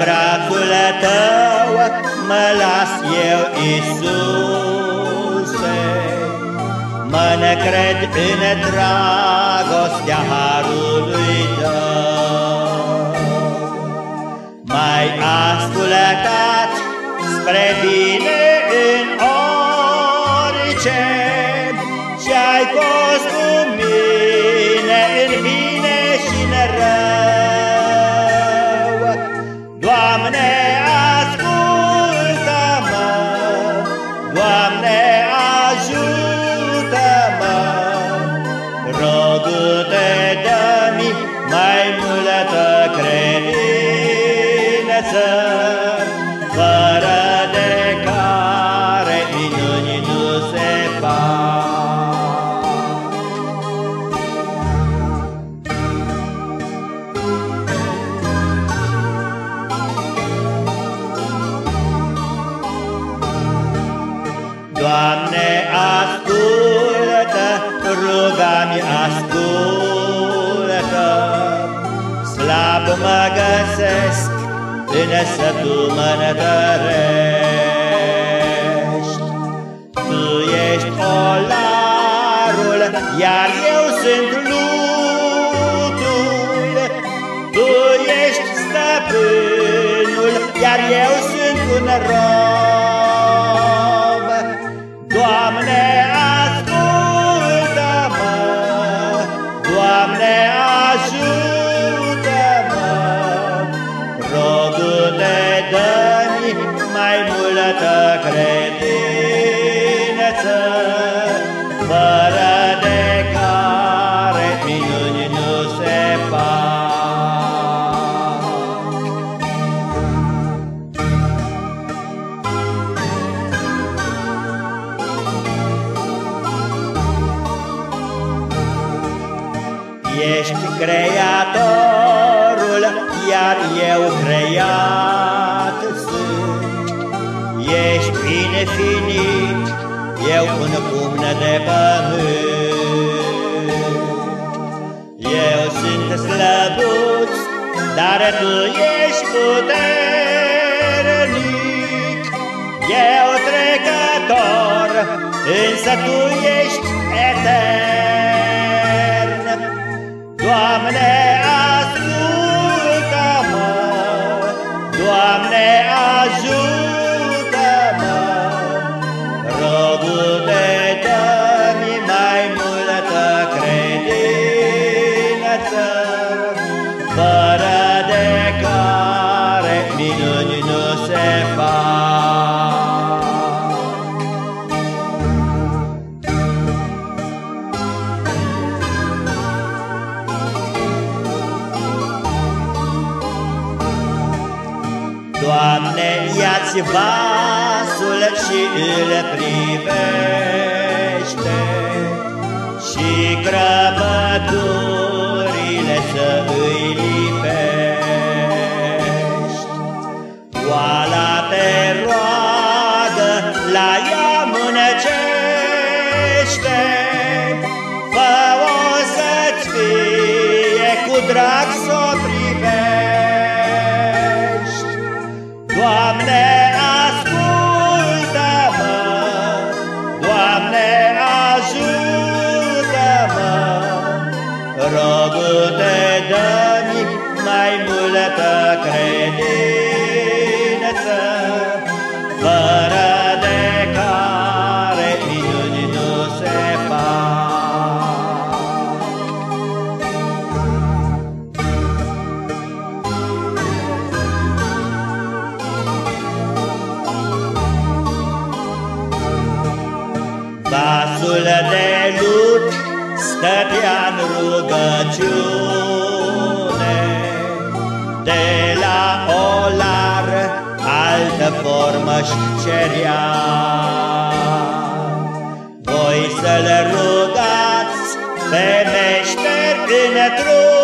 brațul tău mă las eu, Iisuse, Mă necred în dragostea harului tău. Mai ascultat spre bine Doamne, Doamne, ascultă, ruga-mi ascultă, Slab mă găsesc, însă Tu mă întărești. Tu ești olarul, iar eu sunt lutul, Tu ești stăpânul, iar eu sunt un rob. Ești creatorul, iar eu creat sunt. Ești infinit, eu un pumn de pământ. Eu sunt slăbuț, dar tu ești puternic. Eu trecător, însă tu ești etern. Doamne, ascultă-mă, Doamne, ajută-mă, rogă-te, dă-mi mai multă credință, fără de care minuni nu se fac. Doamne, ia-ți vasul și îl privește Și crăpăturile să îi lipești. Oala te roagă, la ea mânecește, mai multă credință, fără de care minuni nu se fac. Vasul de lut stătea-n rugăciune, De la olar altă formă-și cerea. Voi să-l rugați pe meșter într-una,